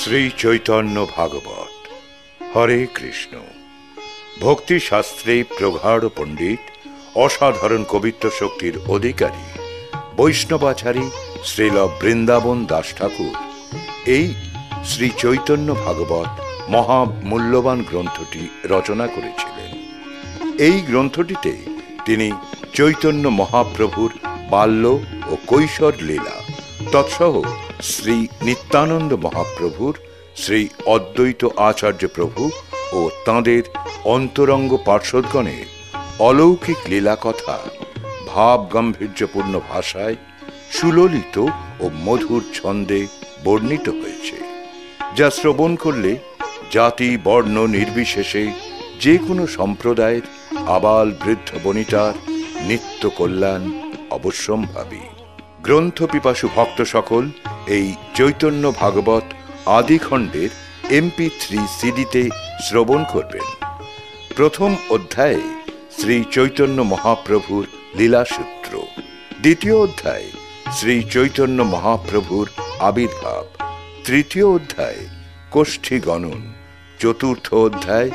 শ্রী চৈতন্য ভাগবত। হরে কৃষ্ণ। ভক্তি শাস্ত্রে প্রগাঢ় পণ্ডিত, অসাধারণ কবিত্ব শক্তির অধিকারী, বৈষ্ণবাচারী শ্রীল বৃন্দাবন দাস ঠাকুর। এই শ্রী চৈতন্য ভাগবত মহা মূল্যবান গ্রন্থটি রচনা করেছিলেন। এই গ্রন্থটিতে তিনি চৈতন্য মহাপ্রভুর বাল্য ও কৈশোর লীলা, তৎসহ শ্রী নিত্যানন্দ মহাপ্রভুর, শ্রী অদ্বৈত আচার্য প্রভু ও তাঁদের অন্তরঙ্গ পার্শ্বদগণের অলৌকিক লীলা কথা ভাব গাম্ভীর্যপূর্ণ ভাষায় সুললিত ও মধুর ছন্দে বর্ণিত হয়েছে, যা শ্রবণ করলে জাতি, বর্ণ নির্বিশেষে যে কোনো সম্প্রদায়ের আবাল বৃদ্ধ বনিতার নিত্য কল্যাণ অবশ্যম্ভাবী। গ্রন্থ পিপাসু ভক্ত সকল এই চৈতন্য ভাগবত আদি খণ্ডের এমপি থ্রি সিডিতে শ্রবণ করবেন। প্রথম অধ্যায়ে শ্রী চৈতন্য মহাপ্রভুর লীলাসূত্র। দ্বিতীয় অধ্যায় শ্রী চৈতন্য মহাপ্রভুর আবির্ভাব। তৃতীয় অধ্যায় কোষ্ঠী গণন। চতুর্থ অধ্যায়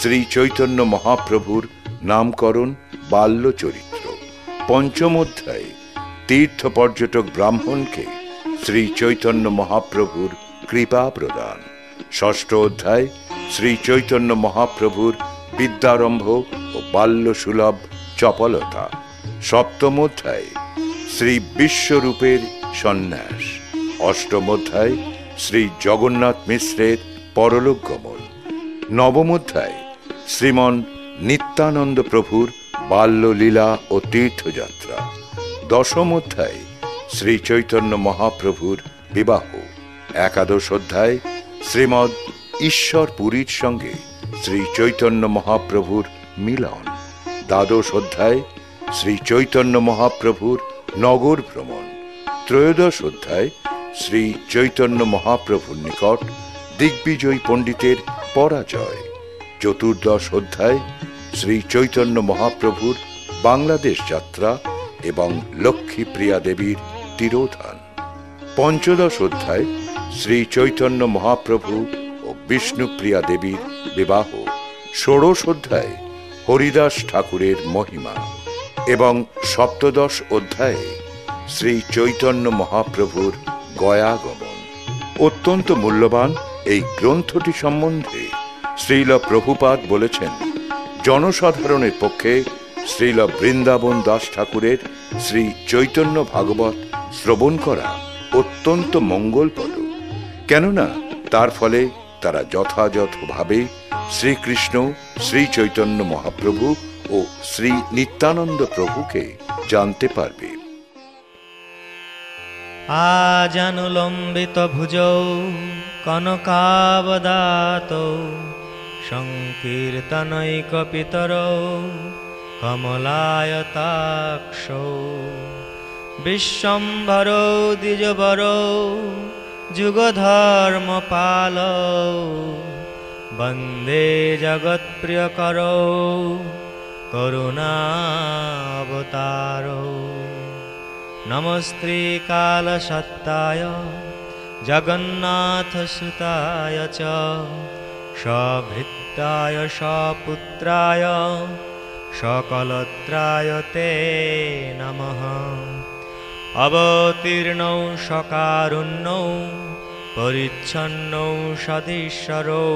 শ্রী চৈতন্য মহাপ্রভুর নামকরণ বাল্য চরিত্র পঞ্চম অধ্যায় তীর্থ পর্যটক ব্রাহ্মণকে শ্রী চৈতন্য মহাপ্রভুর কৃপা প্রদান। ষষ্ঠ অধ্যায়, শ্রী চৈতন্য মহাপ্রভুর বিদ্যারম্ভ ও বাল্য সুলভ চপলতা। সপ্তম অধ্যায়, শ্রী বিশ্বরূপের সন্ন্যাস। অষ্টম অধ্যায়, শ্রী জগন্নাথ মিশ্রের পরলোক গমন। নবম অধ্যায়, শ্রীমন নিত্যানন্দ প্রভুর বাল্যলীলা ও তীর্থযাত্রা। দশম অধ্যায়, শ্রী চৈতন্য মহাপ্রভুর বিবাহ। একাদশ অধ্যায়, শ্রীমদ ঈশ্বর পুরীর সঙ্গে শ্রী চৈতন্য মহাপ্রভুর মিলন। দ্বাদশ অধ্যায়, শ্রী চৈতন্য মহাপ্রভুর নগর ভ্রমণ। ত্রয়োদশ অধ্যায়, শ্রী চৈতন্য মহাপ্রভুর নিকট দিগ্বিজয়ী পণ্ডিতের পরাজয়। চতুর্দশ অধ্যায়, শ্রী চৈতন্য মহাপ্রভুর বাংলাদেশ যাত্রা এবং লক্ষ্মীপ্রিয়া দেবীর তিরোধান। পঞ্চদশ অধ্যায়, শ্রী চৈতন্য মহাপ্রভু ও বিষ্ণুপ্রিয়া দেবীর বিবাহ। ষোড়শ অধ্যায়, হরিদাস ঠাকুরের মহিমা। এবং সপ্তদশ অধ্যায়ে, শ্রী চৈতন্য মহাপ্রভুর গয়াগমন। অত্যন্ত মূল্যবান এই গ্রন্থটি সম্বন্ধে শ্রীল প্রভুপাদ বলেছেন, জনসাধারণের পক্ষে শ্রীল বৃন্দাবন দাস ঠাকুরের শ্রী চৈতন্য ভাগবত শ্রবণ করা অত্যন্ত মঙ্গলপদ কেননা তার ফলে তারা যথাযথভাবে শ্রীকৃষ্ণ শ্রী চৈতন্য মহাপ্রভু ও শ্রী নিত্যানন্দ প্রভুকে জানতে পারবে। আজানুলম্বিত ভুজৌ কনকাবদাত সংকীর্তনৈকপিতরৌ কমলায়তাক্ষৌ বিশ্বম্ভরৌ দ্বিজবরৌ যুগধর্মপালৌ বন্দে জগৎপ্রিয়করৌ করুণাবতারৌ। নমস্ত্রীকালসত্তায় জগন্নাথসুতায় চ সভৃত্তায় সপুত্রায় সকলত্রায় তে নমঃ। অবতীর্ণৌ সকারুণ্যৌ, পরিচ্ছন্নৌ সদীশ্বরৌ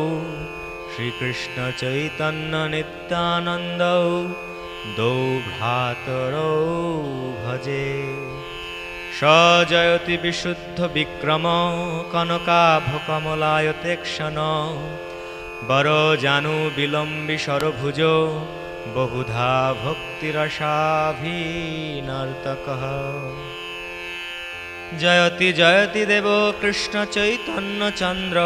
শ্রীকৃষ্ণচৈতন্য নিত্যানন্দৌ দৌ ভ্রাতরৌ ভজে। সজয়তি বিশুদ্ধ বিক্রম কনকাভ কমলায়তে ক্ষণ বর জানু বিলম্বি সরভুজ বহুধা ভক্তিরসাভিনর্তক জয়তি জয়তি দেব কৃষ্ণ চৈতন্য চন্দ্র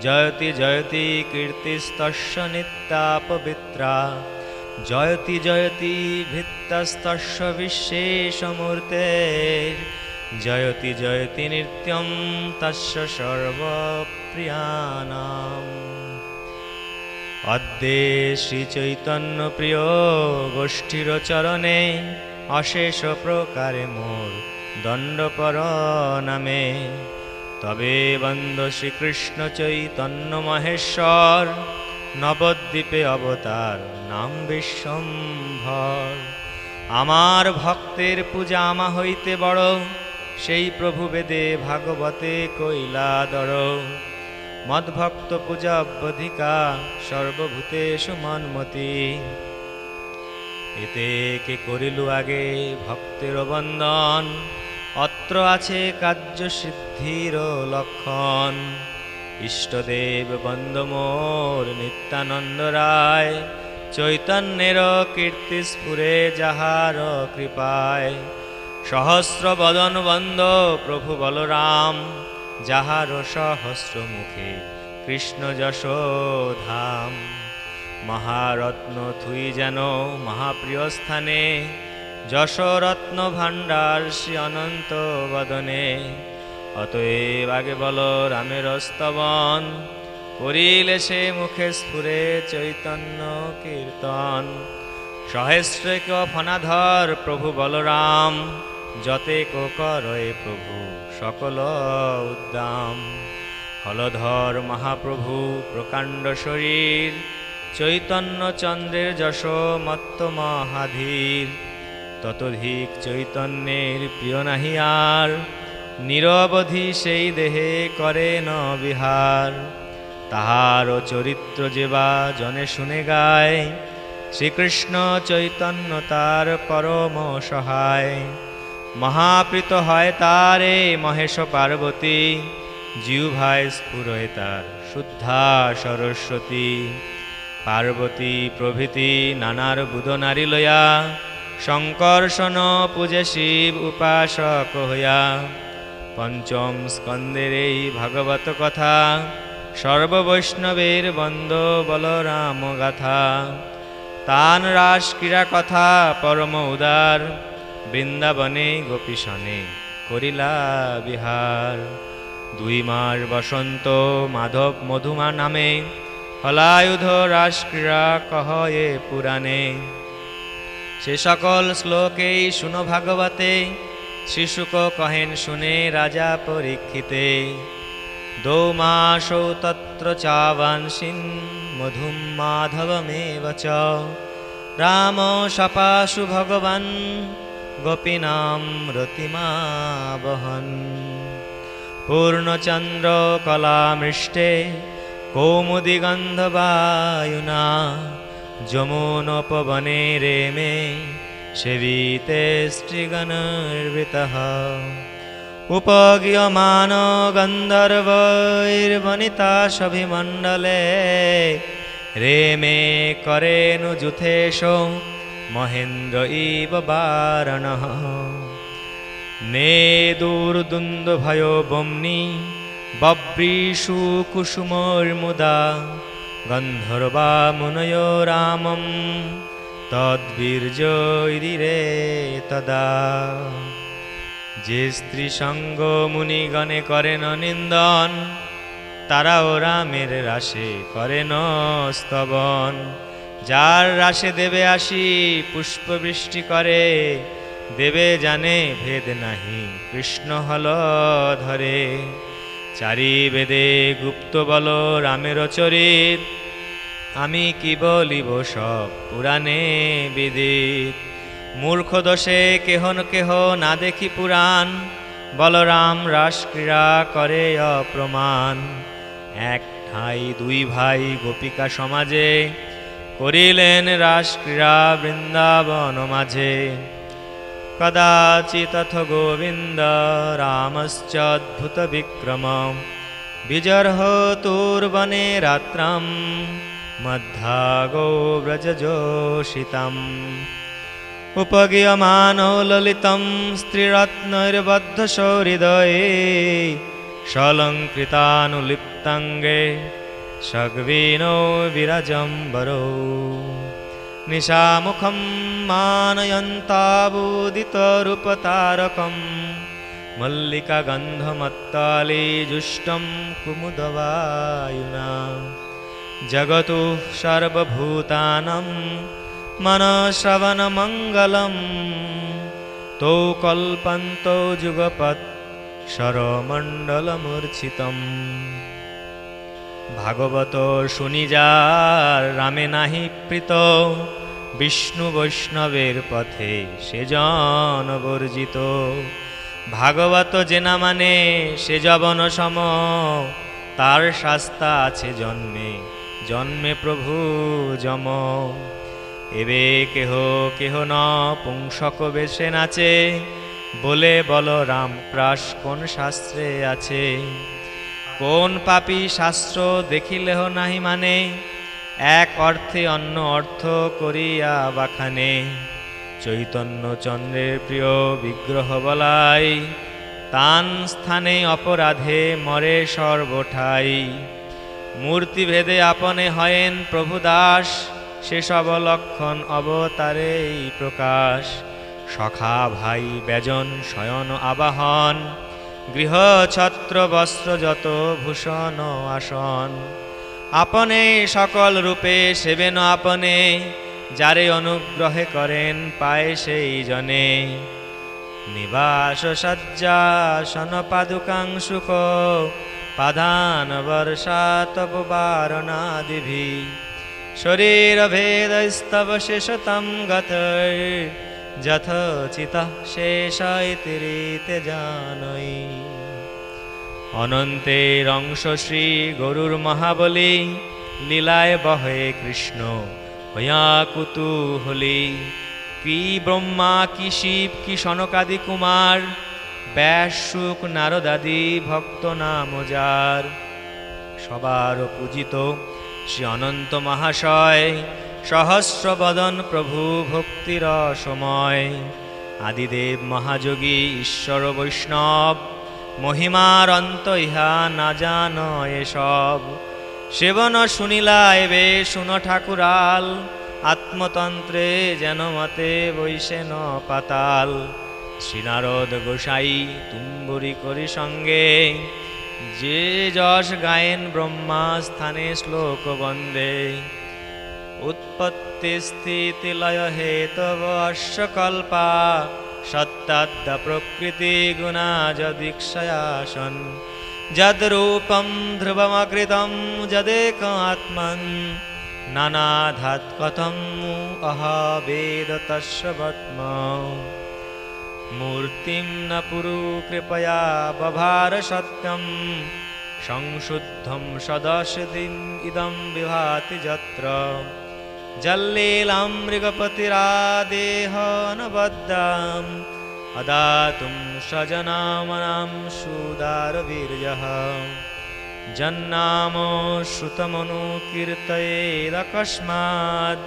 জয়তি জয়তি কীর্তিস্তস্য নিত্যা পবিত্রা জয়তি জয়তি ভিত্তস্তস্য বিশ্বেশমূর্তে জয়তি জয়তি নিত্যম অদ্যে শ্রীচৈতন্যপ্রিয় গোষ্ঠীর চরণে অশেষ প্রকারে মোর দণ্ডপর নামে তবে বন্দ শ্রীকৃষ্ণ চৈতন্য মহেশ্বর নবদ্বীপে অবতার নাম বিশ্বম্ভর আমার ভক্তের পূজা আমা হইতে বড়, সেই প্রভু বেদে ভাগবতে কৈলাদর। মদ্ভক্ত পূজা অব্যধিকা সর্বভূতেষু মন্মতি। এতে কে করিলু আগে ভক্তের বন্দন? অত্র আছে কার্য সিদ্ধির লক্ষণ। ইষ্টদেব বন্দমোর নিত্যানন্দ রায়। চৈতন্যের কীর্তি স্ফুরে যাহার কৃপায়। সহস্র বদন বন্দ প্রভু বলরাম। যাহার সহস্র মুখে কৃষ্ণ যশোধাম। মহারত্ন থুই যেন মহাপ্রিয় স্থানে, যশরত্ন ভাণ্ডার শ্রী অনন্ত বদনে। অতএব আগে বল রামের স্তবন, করিলে সে মুখে স্ফুরে চৈতন্য কীর্তন। সহস্রক ফনাধর প্রভু বলরাম যতে করয়ে প্রভু, সকল উদ্দাম। হলধর মহাপ্রভু, প্রকাণ্ড শরীর, চৈতন্য চন্দ্রের যশ মত্ত মহাধীর। ততধিক চৈতন্যের প্রিয় নাহি আর, নিরবধি সেই দেহে করে ন বিহার। তাহার চরিত্র যেবা জনে শুনে গায়, শ্রীকৃষ্ণ চৈতন্য তার পরম সহায়। মহাপ্রীত হয় তারে মহেশ পার্বতী জিউ ভাই স্ফুরয় তার শুদ্ধা সরস্বতী। পার্বতী প্রভৃতি নানার বুধ নারী লয়া শঙ্কর্ষণ পূজে শিব উপাসক হইয়া। পঞ্চম স্কন্দের এই ভাগবত কথা, সর্ববৈষ্ণবের বন্দ বলরাম গাথা। তান রাস ক্রীড়া কথা, পরম উদার বৃন্দাবনে গোপীশনে করিলা বিহার। দুই মাস বসন্ত মাধব মধুমা নামে, হলায়ুধ রাস ক্রীড়া কহয়ে পুরাণে। সে সকল শ্লোকেই শুনো ভাগবতে শিশুক কহেন শুনে রাজা পরীক্ষিতে। দৌমাসৌ তত্র চাবাংশিন মধুম মাধবমেব চ। রাম সপাশু ভগবান গোপীনাম রতিমাবহন পূর্ণচন্দ্র কলামৃষ্টে কৌমুদিগন্ধবায়ুনা, যমুনোপবনে রেমে সেবিতে স্ত্রীগণর্বৃতः উপগীয়মান গন্ধর্বৈর্বনিতা সভিমণ্ডলে রেমে করেণু যুথেশ মহেন্দ্র ইব বারণः। নে দুর্দুন্দ ভয় বম্নি, বব্রীষু কুসুমর্মুদা গন্ধর্বা মুনয় রামম তদ্বীর্যৈরিরে তদা। যে স্ত্রী সঙ্গ মুনিগণে করেন নিন্দন, তারাও রামের রাশে করেন স্তবন। যার রাশে দেবে আসি পুষ্পবৃষ্টি করে, দেবে জানে ভেদ নাহি। কৃষ্ণ হল ধরে চারি বেদে গুপ্ত বল, রামের চরিত। আমি কি বলিব সব পুরাণে বিদিত। মূর্খ দোষে কেহ ন কেহ না দেখি পুরাণ। বলরাম রাস ক্রীড়া করে অপ্রমাণ। এক ঠাই, দুই ভাই, গোপিকা সমাজে করিলেন রাস ক্রীড়া বৃন্দাবন মাঝে। কদাচিতথ গোবিন্দ রামশ্চদ্ভুত বিক্রম। বিজর্হতুর্বনে রাত্রাম মধ্যাগো ব্রজযোষিতम् উপগীয়মানো ললিतं স্ত্রীরত্নৈর্বদ্ধশৌহৃদয়ে সলঙ্কৃতানুলিপ্তাঙ্গে षग्वीनो विरजम्बरो निशामुखं मानयन्ताबूदितरुपतारकं। मल्लिकागन्धमत्तालीजुष्टं कुमुदवायुना। जगतु सर्वभूतानं मनश्रवणमङ्गलं। तौ कल्पन्तौ जुगपत् शरमण्डलमूर्छितम् ভাগবত শুনি যার রামে নাহি প্রীত। বিষ্ণু বৈষ্ণবের পথে সে জন বর্জিত। ভাগবত যে না মানে সে জবন সম। তার শাস্তা আছে জন্মে জন্মে প্রভু যম। এবে কেহ কেহ ন পুংসক বেশে নাচে। বলে বল রাম প্রাস কোন শাস্ত্রে আছে? কোন পাপী শাস্ত্র দেখিলেহ নাহি মানে? এক অর্থে অন্য অর্থ করিয়া বাখানে। চৈতন্য চন্দ্রের প্রিয় বিগ্রহ বলাই, তান স্থানে অপরাধে মরে সর্বঠাই। মূর্তিভেদে আপনে হয়েন প্রভু দাস সেসব লক্ষণ অবতারেই প্রকাশ। সখা ভাই ব্যজন শয়ন আবাহন গৃহ ছত্র বস্ত্র যত ভূষণ আসন। আপনে সকল রূপে সেবেন আপনে, যারে অনুগ্রহে করেন পায় সেই জনে। নিবাস সজ্জা সন পাদুকাং সুখ পাধান বর্ষা তপ বারণাদিভি শরীর ভেদ স্তব শেষতম গত যথোচিত শেষ ইতি জানই। অনন্তের অংশ শ্রী গরুর মহাবলী, লীলায় বহে কৃষ্ণ, হইয়া কুতুহলি। কি ব্রহ্মা, কি শিব, কি সনকাদি কুমার, ব্যাস, সুখ নারদাদি ভক্ত নাম যার সবার পূজিত শ্রী অনন্ত মহাশয় সহস্র বদন প্রভু ভক্তির সময় আদিদেব মহাযোগী ঈশ্বর বৈষ্ণব মহিমার অন্ত ইহা না জান এসব। সেবন শুনিলা এবে শুন ঠাকুরাল, আত্মতন্ত্রে যেন মতে বৈশেন পাতাল। শ্রীনারদ গোসাই তুম্বরি করি সঙ্গে, যে যশ গায়েন ব্রহ্মা স্থানে শ্লোক বন্দে। उत्पत्तिस्थितिलयहेतवश्यकल्पा शत्तद् प्रकृतिगुणा जदीक्षया सन् यद्रूपं ध्रुवमकृतं जकात्मन् नानाधात्कथम् अहावेद तस्य पद्म मूर्तिं न पुरु कृपया बभार सत्यं। संशुद्धं सदशदिम् इदं विभाति यत्र जल्लीलामृगपतिरादेह न बद्धाम् अदातुं सजनामनां सुदारवीर्यः जन्नामो श्रुतमनुकीर्तयेदकस्माद्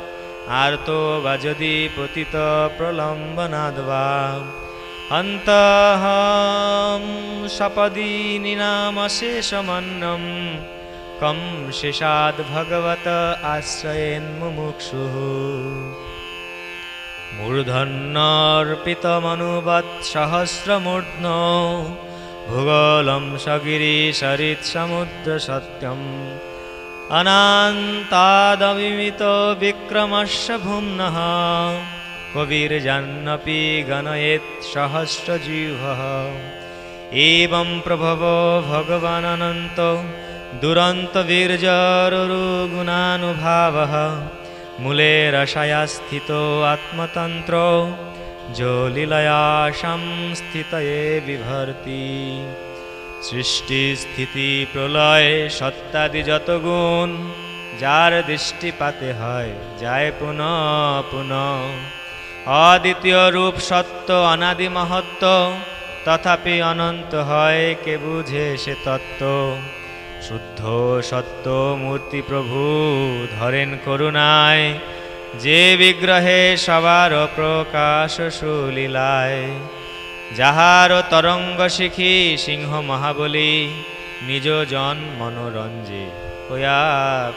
आर्तो भजदि पतितप्रलम्बनाद्वा अन्तः शपदिनि नाम शेषमन्नम् कं शेषाद् भगवत आश्रयेन्मुमुक्षुः मूर्धन्नर्पितमनुवत्सहस्रमूर्ध्न भूगोलं सगिरिसरित्समुद्रसत्यम् अनान्तादविमितो विक्रमस्य भुम्नः कविर्जन्नपि गणयेत् सहस्रजीवः एवं प्रभवो भगवानन्तो दुरन्तवीर्यरुगुणानुभावः মূলে রসায়া স্থিত আত্মতন্ত্র জলীলয়া সংস্থিতয়ে বিভর্তি সৃষ্টি স্থিতি প্রলয় সত্তাদি যত গুণ যার দৃষ্টিপাতে হয় যায় পুনঃ পুনঃ অদ্বিতীয় রূপ সত্য অনাদি মহত্ব তথাপি অনন্ত হয় কে বুঝে সে তত্ত্ব শুদ্ধ সত্য মূর্তি প্রভু, ধরেন করুণায়। যে বিগ্রহে সবার প্রকাশ সুলীলায় যাহার তরঙ্গ শিখি সিংহ মহাবলী, নিজ জন মনোরঞ্জে হইয়া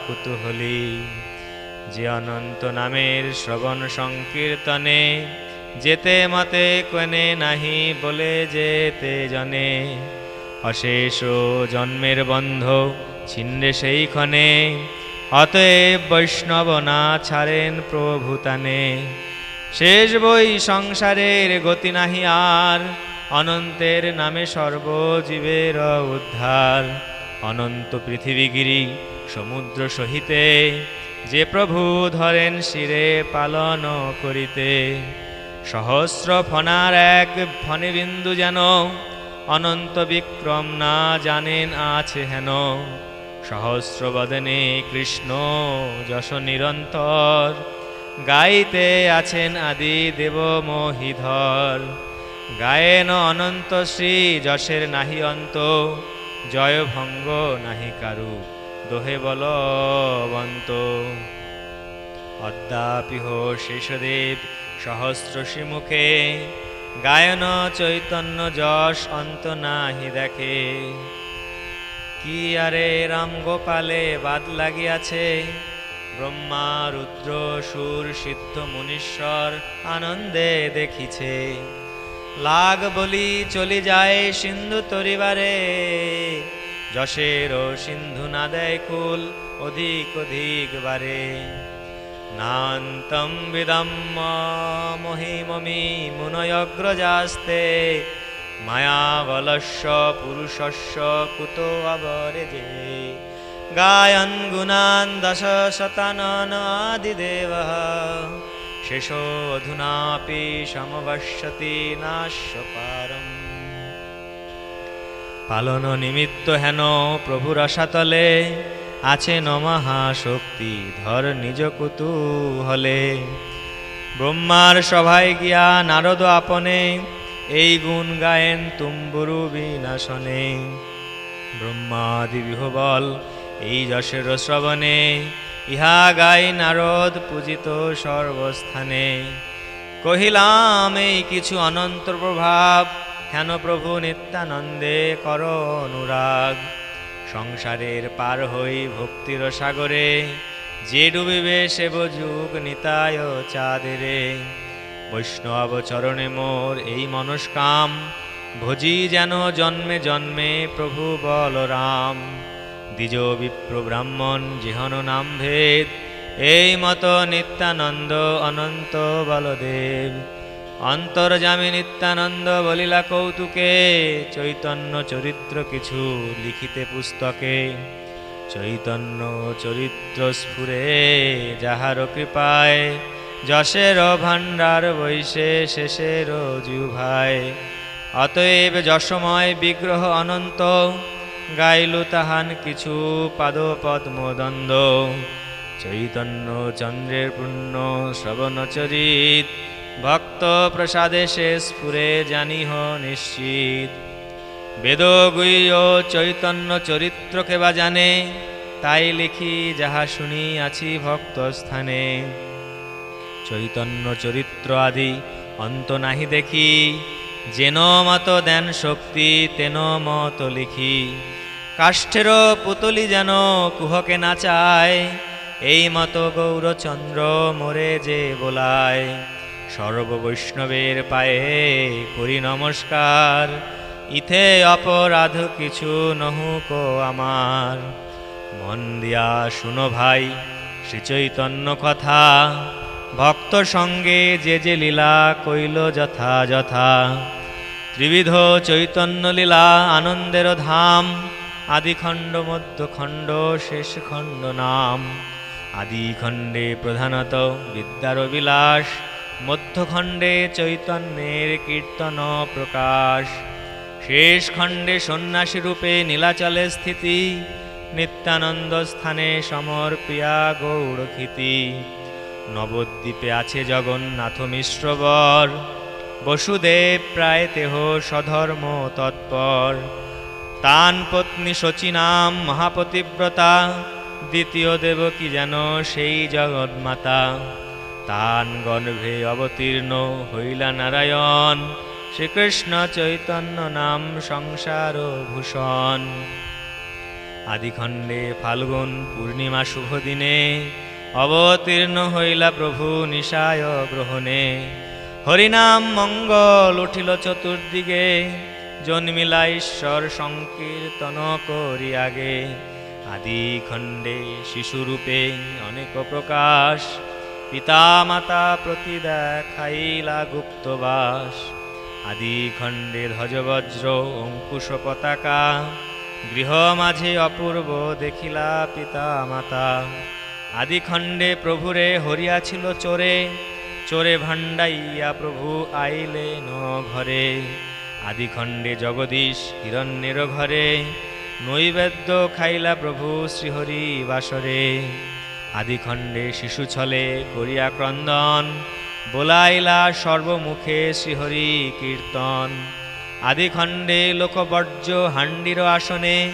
কুতুহলী। যে অনন্ত নামের শ্রবণ সংকীর্তনে, যেতে মতে কোনে নাহি বলে যেতে জনে। অশেষ জন্মের বন্ধ ছিন্নে সেই ক্ষণে অতএব বৈষ্ণব না ছাড়েন প্রভুতানে শেষ বই সংসারের গতি নাহি আর, অনন্তের নামে সর্বজীবের উদ্ধার। অনন্ত পৃথিবীগিরি সমুদ্র সহিতে, যে প্রভু ধরেন শিরে পালন করিতে। সহস্র ফনার এক ফণিবিন্দু যেন অনন্ত বিক্রম না জানেন আছে হেন। সহস্র বদনে কৃষ্ণ যশ নিরন্তর। গাইতে আছেন আদি দেব মহিধর। গায়েন অনন্ত শ্রী যশের নাহি অন্ত। জয় ভঙ্গ নাহি কারু, দোহে বলবন্ত। অদ্যাপিহ শেষদেব সহস্র মুখে গায়ন, চৈতন্য, যশ, অন্ত নাহি দেখে। কি আরে রাম গোপালে বাদ লাগিয়াছে? ব্রহ্মা, রুদ্র, সুর, সিদ্ধ, মুনীশ্বর আনন্দে দেখিছে। লাগ বলি চলি যায় সিন্ধু তরিবারে। যশের ও সিন্ধু না দেয় কুল অধিক অধিক বারে। নান্তম বিদম মহিমমি মুনয়গ্রজাস্তে মায়াবলস্য পুরুষস্য কুত অবরে যে গায়ন গুণান দশ শতাননাদিদেব শেষো অধুনাপি সমবশ্যতি নাশ্যপারম পালন নিমিত্ত হেন প্রভুর আশাতলে আছে নমহাশক্তি ধর নিজ কুতূহলে। ব্রহ্মার সভায় গিয়া নারদ আপনে, এই গুণ গায়েন তুম্বুরু বিনাশনে। ব্রহ্মাদি বিহবল, এই যশের শ্রবণে, ইহা গাই নারদ পূজিত সর্বস্থানে। কহিলাম, এই কিছু অনন্ত প্রভাব হেন প্রভু নিত্যানন্দে কর অনুরাগ? সংসারের পার হই ভক্তির সাগরে, যে ডুবিবে সে যুগ নিতায় চাঁদেরে। বৈষ্ণব চরণে মোর এই মনস্কাম, ভজি যেন জন্মে জন্মে প্রভু বলরাম। দ্বিজ বিপ্র ব্রাহ্মণ জিহন নাম ভেদ, এই মত নিত্যানন্দ অনন্ত বলদেব। অন্তর্জামী নিত্যানন্দ বলিলা কৌতুকে, চৈতন্য চরিত্র কিছু লিখিতে পুস্তকে। চৈতন্য চরিত্র স্ফুরে যাহার কৃপায়, যশের ভাণ্ডার বৈশে শেষের জিউভায় অতএব যশময় বিগ্রহ অনন্ত, গাইলু তাহান কিছু পাদ পদ্মদন্দ চৈতন্য চন্দ্রের পূর্ণ শ্রবণ চরিত ভক্ত প্রসাদে সে স্ফুরে জানিহ নিশ্চিত। বেদ গুহ্য চৈতন্য চরিত্রকে বা জানে, তাই লিখি যাহা শুনি আছি ভক্ত স্থানে চৈতন্য চরিত্র আদি অন্ত নাহি দেখি, যেন মত দেন শক্তি, তেন মত লিখি। কাষ্ঠের পুতলি যেন কুহকে না চায়, এই মত গৌরচন্দ্র মোরে যে বোলায়। সর্ববৈষ্ণবের পায়ে করি নমস্কার। ইথে অপরাধ কিছু নহুক আমার। মন দিয়া শুনো ভাই শ্রীচৈতন্য কথা। ভক্ত সঙ্গে যে যে লীলা কইল যথা ত্রিবিধ চৈতন্য লীলা, আনন্দের ধাম। আদিখণ্ড মধ্যখণ্ড শেষ খণ্ড নাম। আদিখণ্ডে প্রধানত বিদ্যার বিলাস মধ্যখণ্ডে চৈতন্যের কীর্তন প্রকাশ। শেষ খণ্ডে সন্ন্যাসী রূপে নীলাচলে স্থিতি, নিত্যানন্দ স্থানে সমর্পিয়া গৌড়খিতি নবদ্বীপে আছে জগন্নাথ মিশ্রবর বসুদেব প্রায় তেহ স্বধর্ম তৎপর। তান পত্নী শচীনাম মহাপতিব্রতা, দ্বিতীয় দেবকী যেন সেই জগন্মাতা। তান গর্ভে অবতীর্ণ হইলা নারায়ণ। শ্রীকৃষ্ণ চৈতন্য নাম সংসার ভূষণ। আদিখণ্ডে ফাল্গুন পূর্ণিমা শুভ দিনে অবতীর্ণ হইলা প্রভু নিশায় গ্রহণে। হরিনাম মঙ্গল উঠিল চতুর্দিকে জন্মিলা ঈশ্বর সংকীর্তন করি আগে আদি খণ্ডে শিশুরূপে অনেক প্রকাশ পিতা মাতা প্রতি দেখাইলা গুপ্তবাস, আদি খণ্ডে ধ্বজবজ্র অঙ্কুশ পতাকা গৃহ মাঝে অপূর্ব দেখিলা পিতা মাতা আদি খণ্ডে প্রভুরে হরিয়াছিল চোরে চোরে ভাণ্ডাইয়া প্রভু আইলে ন ঘরে আদি খণ্ডে জগদীশ হিরণ্যের ঘরে, নৈবেদ্য খাইলা প্রভু শ্রীহরি বাসরে আদি খণ্ডে শিশু ছলে করিয়া ক্রন্দন, বোলাইলা সর্বমুখে শ্রীহরি কীর্তন। আদি খণ্ডে লোকবর্জ্য হান্ডির আসনে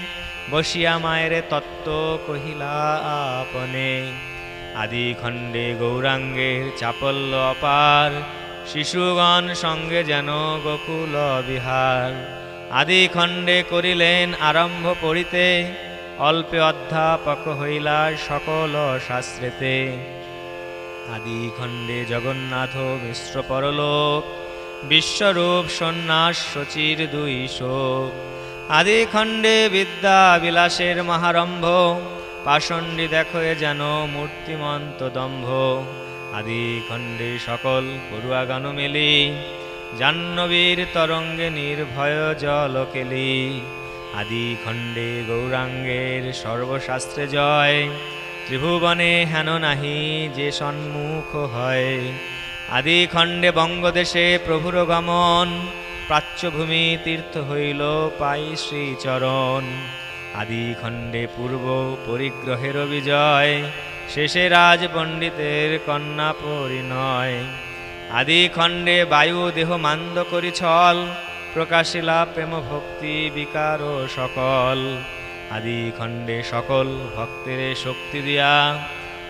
বসিয়া মায়ের তত্ত্ব কহিলা আপনে। আদি খণ্ডে গৌরাঙ্গের চাপল্য অপার, শিশুগণ সঙ্গে যেন গোকুল বিহার। আদি খণ্ডে করিলেন আরম্ভ পড়িতে অল্পে অধ্যাপক হইলা সকল শাস্ত্রেতে। আদি খণ্ডে জগন্নাথ মিশ্র পরলোক, বিশ্বরূপ সন্ন্যাস শচীর দুই শোক। আদি খণ্ডে বিদ্যা বিলাসের মহারম্ভ, পাষণ্ডী দেখো যেন মূর্তিমন্ত দম্ভ। আদি খণ্ডে সকল পড়ুয়া গান মেলি, জাহ্নবীর তরঙ্গে নির্ভয় জল কেলি আদি খণ্ডে গৌরাঙ্গের সর্বশাস্ত্রে জয়। ত্রিভুবনে হেন নাহি যে সন্মুখ হয়। আদি খণ্ডে বঙ্গদেশে প্রভুর গমন। প্রাচ্যভূমি তীর্থ হইল পাই শ্রীচরণ। আদি খণ্ডে পূর্ব পরিগ্রহের বিজয়। শেষে রাজ পণ্ডিতের কন্যা পরিণয়। আদি খণ্ডে বায়ু দেহ মান্দ করি ছল প্রকাশিলা প্রেম ভক্তি বিকার ও সকল। আদি খণ্ডে সকল ভক্তের শক্তি দিয়া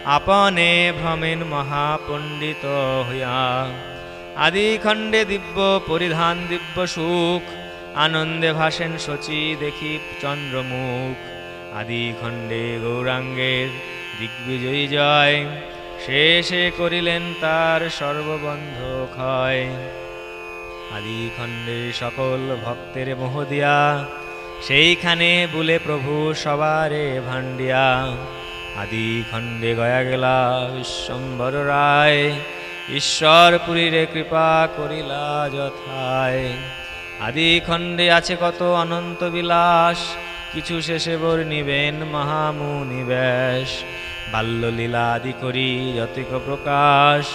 আপনে ভ্রমেন মহাপণ্ডিত হইয়া। আদি খণ্ডে দিব্য পরিধান, দিব্য সুখ, আনন্দে ভাসেন শচী দেখি চন্দ্রমুখ। আদি খণ্ডে গৌরাঙ্গের দিগ্বিজয়ী জয় শেষে করিলেন তার সর্ববন্ধ ক্ষয়। আদি খণ্ডে সকল ভক্তের মোহ দিয়া, সেইখানে বলে প্রভু সবারে ভান্ডিয়া আদি খণ্ডে গয়া গেলা বিশ্বম্বর রায়, ঈশ্বর পুরীরে কৃপা করিলা যথায়। আদি খণ্ডে আছে কত অনন্ত বিলাস, কিছু শেষে বর নিবেন মহামুনিবেশ বাল্যলীলা আদি করি যতিক প্রকাশ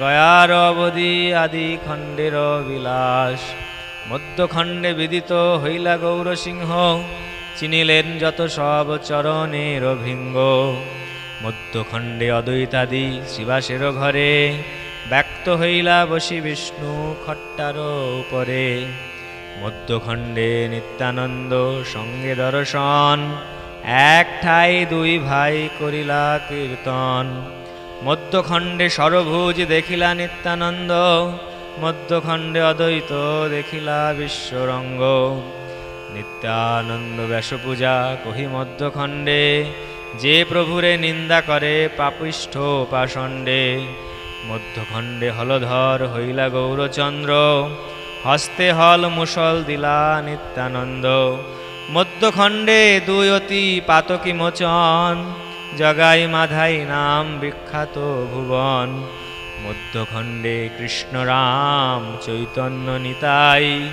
গয়ার অবধি আদি খণ্ডের বিলাস। মধ্যখণ্ডে বিদিত হইলা গৌরসিংহ চিনিলেন যত সব চরণের ভিঙ্গ মধ্যখণ্ডে অদ্বৈতাদি শিবাসের ঘরে ব্যক্ত হইলা বসি বিষ্ণু খট্টার উপরে। মধ্যখণ্ডে নিত্যানন্দ সঙ্গে দর্শন এক ঠাই দুই ভাই করিলা কীর্তন। মধ্যখণ্ডে সরভুজ দেখিলা নিত্যানন্দ, মধ্যখণ্ডে অদ্বৈত দেখিলা বিশ্বরঙ্গ। নিত্যানন্দ ব্যাসপূজা কহি মধ্যখণ্ডে, যে প্রভুরে নিন্দা করে পাপিষ্ঠ পাষণ্ডে মধ্যখণ্ডে হলধর হইলা গৌরচন্দ্র, হস্তে হল মুসল দিলা নিত্যানন্দ। মধ্যখণ্ডে দুই অতি পাতকি মোচন জগাই মাধাই নাম বিখ্যাত ভুবন। মধ্যখণ্ডে কৃষ্ণ রাম চৈতন্য নিতাই।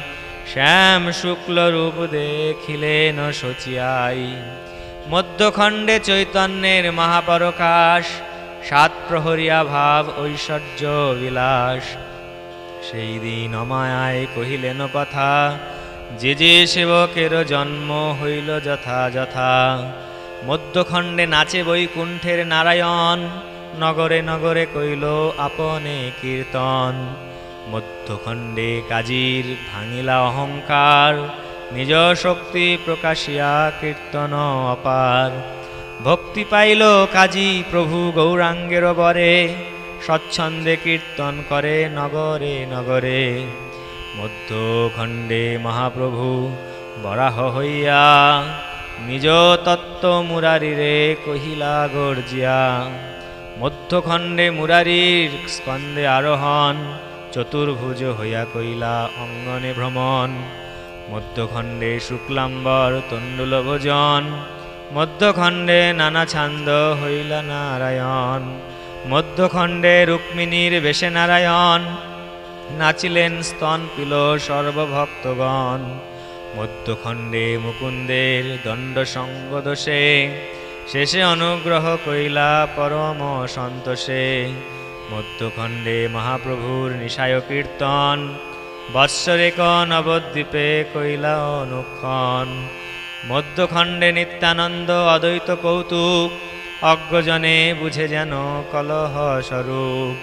শ্যাম শুক্ল রূপ দেখিলেন শচিয়াই। মধ্যখণ্ডে চৈতন্যের মহাপরকাশ, সাত প্রহরিয়া ভাব ঐশ্বর্য বিলাস। সেই দিন অমায়ায় কহিলেন কথা, যে যে সেবকের জন্ম হইল যথা যথা মধ্যখণ্ডে নাচে বৈকুণ্ঠের নারায়ণ, নগরে নগরে কইল আপনে কীর্তন। মধ্যখণ্ডে কাজীর ভাঙিলা অহংকার, নিজ শক্তি প্রকাশিয়া কীর্তন অপার। ভক্তি পাইল কাজী প্রভু গৌরাঙ্গের বরে, স্বচ্ছন্দে কীর্তন করে নগরে নগরে। মধ্যখণ্ডে মহাপ্রভু বরাহ হইয়া নিজ তত্ত্ব মুরারিরে কহিলা গর্জিয়া, মধ্যখণ্ডে মুরারির স্কন্দে আরোহণ, চতুর্ভুজ হইয়া কইলা অঙ্গনে ভ্রমণ, মধ্যখণ্ডে শুক্লাম্বর তণ্ডুল ভোজন, মধ্যখণ্ডে নানা ছান্দ হইলা নারায়ণ, মধ্যখণ্ডে রুক্মিণীর বেশে নারায়ণ, নাচিলেন স্তন পিল সর্বভক্তগণ মধ্যখণ্ডে মুকুন্দের দণ্ড সঙ্গ দোষে শেষে অনুগ্রহ কইলা পরম সন্তোষে। মধ্যখণ্ডে মহাপ্রভুর নিশায় কীর্তন, বৎসরেক নবদ্বীপে কইলা অনুক্ষণ। মধ্যখণ্ডে নিত্যানন্দ অদ্বৈত কৌতুক, অজ্ঞজনে বুঝে যেন কলহ স্বরূপ।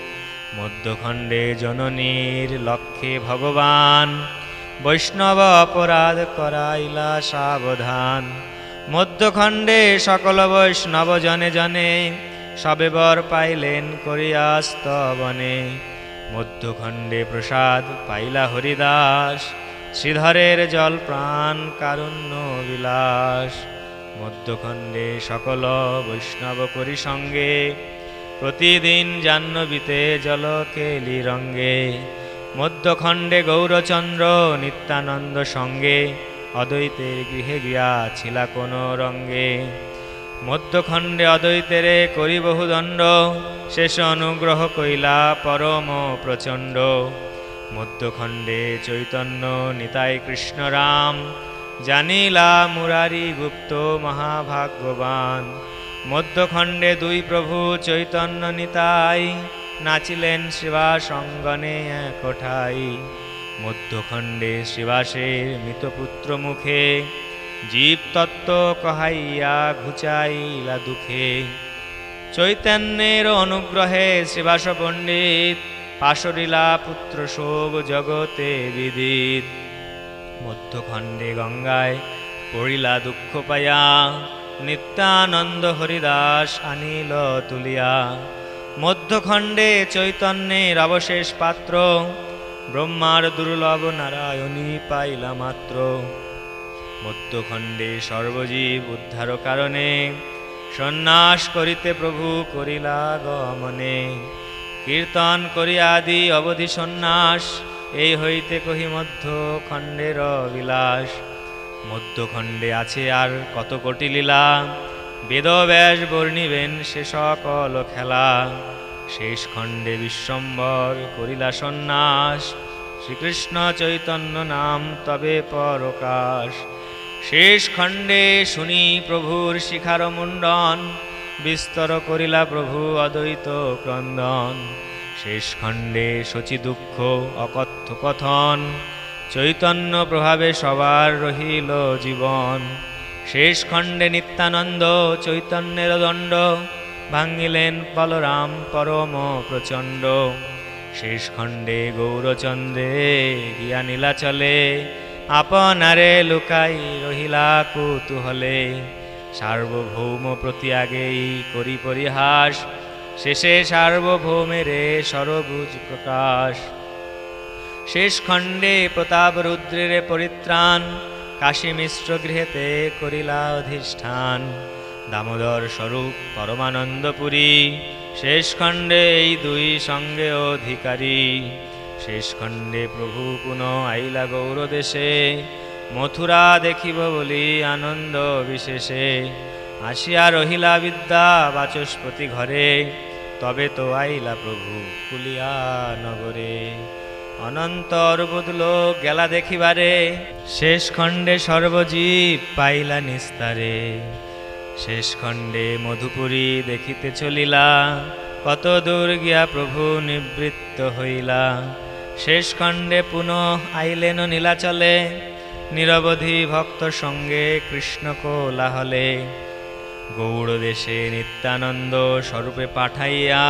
মধ্যখণ্ডে জননীর লক্ষ্যে ভগবান বৈষ্ণব অপরাধ করাইলা সাবধান। মধ্যখণ্ডে সকল বৈষ্ণব জনে জনে সবে বর পাইলেন করিয়া স্তবনে মধ্যখণ্ডে প্রসাদ পাইলা হরিদাস, শ্রীধরের জল প্রাণ কারুণ্য বিলাস। মধ্যখণ্ডে সকল বৈষ্ণব করি সঙ্গে প্রতিদিন জাহ্নবীতে জল কেলি রঙ্গে। মধ্যখণ্ডে গৌরচন্দ্র নিত্যানন্দ সঙ্গে অদ্বৈতের গৃহে গিয়া ছিলা কোন রঙ্গে। মধ্যখণ্ডে অদ্বৈতেরে করি বহুদণ্ড শেষ অনুগ্রহ কইলা পরম প্রচণ্ড। মধ্যখণ্ডে চৈতন্য নিতাই কৃষ্ণ রাম জানিলা মুরারি গুপ্ত মহাভাগ্যবান। মধ্যখণ্ডে দুই প্রভু চৈতন্য নিতাই নাচিলেন শিবা সঙ্গনে কোঠাই। মধ্যখণ্ডে শিবাসের মৃতপুত্র মুখে, জীব তত্ত্ব কহাইয়া ঘুচাইলা দুঃখে। চৈতন্যের অনুগ্রহে শিবাস পণ্ডিত, পাশরিলা পুত্র শোক জগতে বিদিত। মধ্যখণ্ডে গঙ্গায় পড়িলা দুঃখ পায়া নিত্যানন্দ হরিদাস আনিল তুলিয়া। মধ্যখণ্ডে চৈতন্যের অবশেষ পাত্র, ব্রহ্মার দুর্লভ নারায়ণী পাইলা মাত্র। মধ্যখণ্ডে সর্বজীব উদ্ধার কারণে সন্ন্যাস করিতে প্রভু করিলা গমনে। কীর্তন করিয়া আদি অবধি সন্ন্যাস এই হইতে কহি মধ্য খণ্ডের বিলাস মধ্যখণ্ডে আছে আর কত কোটি লীলা বেদব্যাস বর্ণিবেন সে সকল খেলা। শেষ খণ্ডে বিশ্বম্বর করিলা সন্ন্যাস। শ্রীকৃষ্ণ চৈতন্য নাম তবে পরকাশ। শেষ খণ্ডে শুনি প্রভুর শিখার মুণ্ডন। বিস্তর করিলা প্রভু অদ্বৈত ক্রন্দন। শেষ খণ্ডে শচী দুঃখ, অকথ্য কথন। চৈতন্য প্রভাবে সবার রহিল জীবন। শেষ খণ্ডে নিত্যানন্দ চৈতন্যের দণ্ড, ভাঙিলেন বলরাম পরম প্রচণ্ড। শেষ খণ্ডে গৌরচন্দ্রে গিয়া নীলাচলে, আপনারে লুকাই রহিলা কৌতূহলে। সার্বভৌম প্রতি আগেই করি পরিহাস, শেষে সার্বভৌমেরে সরবুজ প্রকাশ। শেষ খণ্ডে প্রতাপ রুদ্রের পরিত্রাণ কাশী মিশ্র গৃহেতে করিলা অধিষ্ঠান দামোদর স্বরূপ পরমানন্দপুরী। শেষ খণ্ডে এই দুই সঙ্গে অধিকারী। শেষ খণ্ডে প্রভু পুনঃ আইলা গৌরদেশে। মথুরা দেখিব বলি আনন্দ বিশেষে আসিয়া রহিলা বিদ্যা বাচস্পতি ঘরে। তবে তো আইলা প্রভু, কুলিয়া নগরে। অনন্তর বদল গেলা দেখিবারে শেষ খণ্ডে সর্বজীব পাইলা নিস্তারে। শেষ খণ্ডে মধুপুরী দেখিতে চলিলা কত দূর গিয়া প্রভু নিবৃত্ত হইলা। শেষ খণ্ডে পুনঃ আইলেন নীলাচলে, নিরবধি ভক্ত সঙ্গে কৃষ্ণ কোলাহলে। গৌড় দেশে নিত্যানন্দ স্বরূপে পাঠাইয়া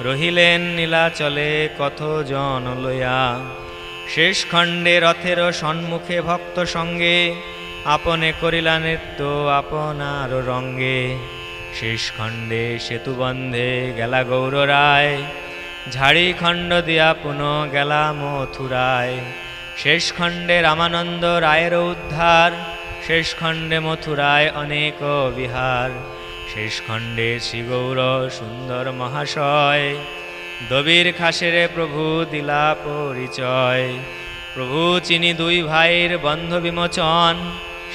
রহিলেন নীলাচলে জন লইয়া শেষ খণ্ডে রথের সম্মুখে ভক্ত সঙ্গে আপনে করিলা নৃত্য আপনার রঙ্গে। শেষ খণ্ডে সেতুবন্ধে গেলা গৌর রায়। ঝাড়ি খণ্ড দিয়া পুনঃ গেলা মথুরায়। শেষ খণ্ডে রামানন্দ রায়ের উদ্ধার। শেষ খণ্ডে মথুরায় অনেক বিহার। শেষ খণ্ডে শ্রীগৌর সুন্দর মহাশয়, দবির খাসেরে প্রভু দিলা পরিচয়। প্রভু চিনি দুই ভাইয়ের বন্ধ বিমোচন,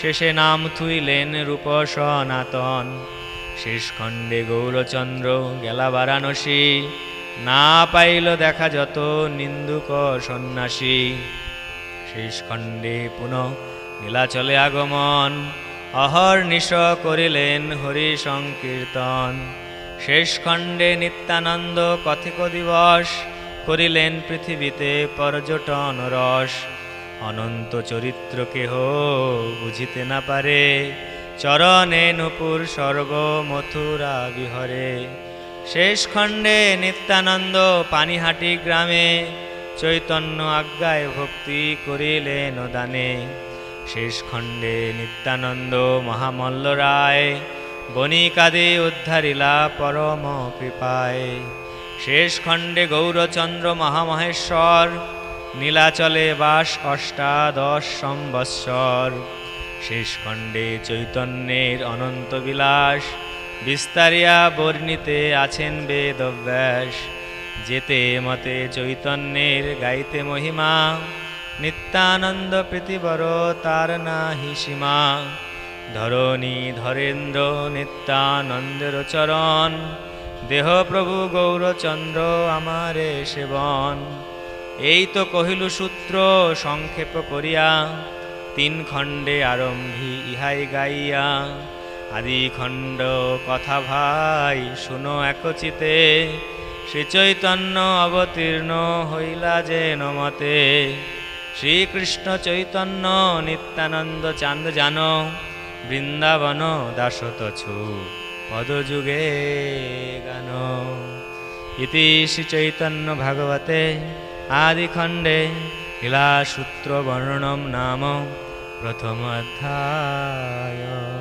শেষে নাম থুইলেন রূপ সনাতন। শেষ খণ্ডে গৌরচন্দ্র গেলা বারাণসী, না পাইল দেখা যত নিন্দুক সন্ন্যাসী। শেষ খণ্ডে পুনঃ নীলাচলে আগমন অহর নিশ করিলেন হরি সংকীর্তন শেষ খণ্ডে নিত্যানন্দ কথিক দিবস করিলেন পৃথিবীতে পর্যটন রস। অনন্ত চরিত্র কেহ বুঝিতে না পারে, চরণে নুপুর স্বর্গ মথুরা বিহরে শেষ খণ্ডে নিত্যানন্দ পানিহাটি গ্রামে চৈতন্য আজ্ঞায় ভক্তি করিলেন দানে। শেষ খণ্ডে নিত্যানন্দ মহামল্ল রায় বণিকাদে উদ্ধারিলা পরম কৃপায়। শেষ খণ্ডে গৌরচন্দ্র মহামহেশ্বর, নীলাচলে বাস অষ্টাদশ সম্বৎসর। শেষ খণ্ডে চৈতন্যের অনন্ত বিলাস, বিস্তারিয়া বর্ণিতে আছেন বেদব্যাস। যেতে মতে চৈতন্যের গাইতে মহিমা নিত্যানন্দ প্রীতিবর তার নাহি সীমা। ধরণী ধরেন্দ্র নিত্যানন্দের চরণ। দেহ প্রভু গৌরচন্দ্র আমারে সেবন। এই তো কহিলু সূত্র সংক্ষেপ করিয়া, তিন খণ্ডে আরম্ভি ইহাই গাইয়া। আদি খণ্ড কথা ভাই শুনো একচিতে, শ্রীচৈতন্য অবতীর্ণ হইলা যে নমতে শ্রীকৃষ্ণ চৈতন্য নিত্যানন্দ চান্দ জান বৃন্দাবন দাসত ছু পদযুগে গান। ইতি শ্রী চৈতন্য ভাগবতে আদিখণ্ডে লীলাসূত্র বর্ণনম নাম প্রথম অধ্যায়।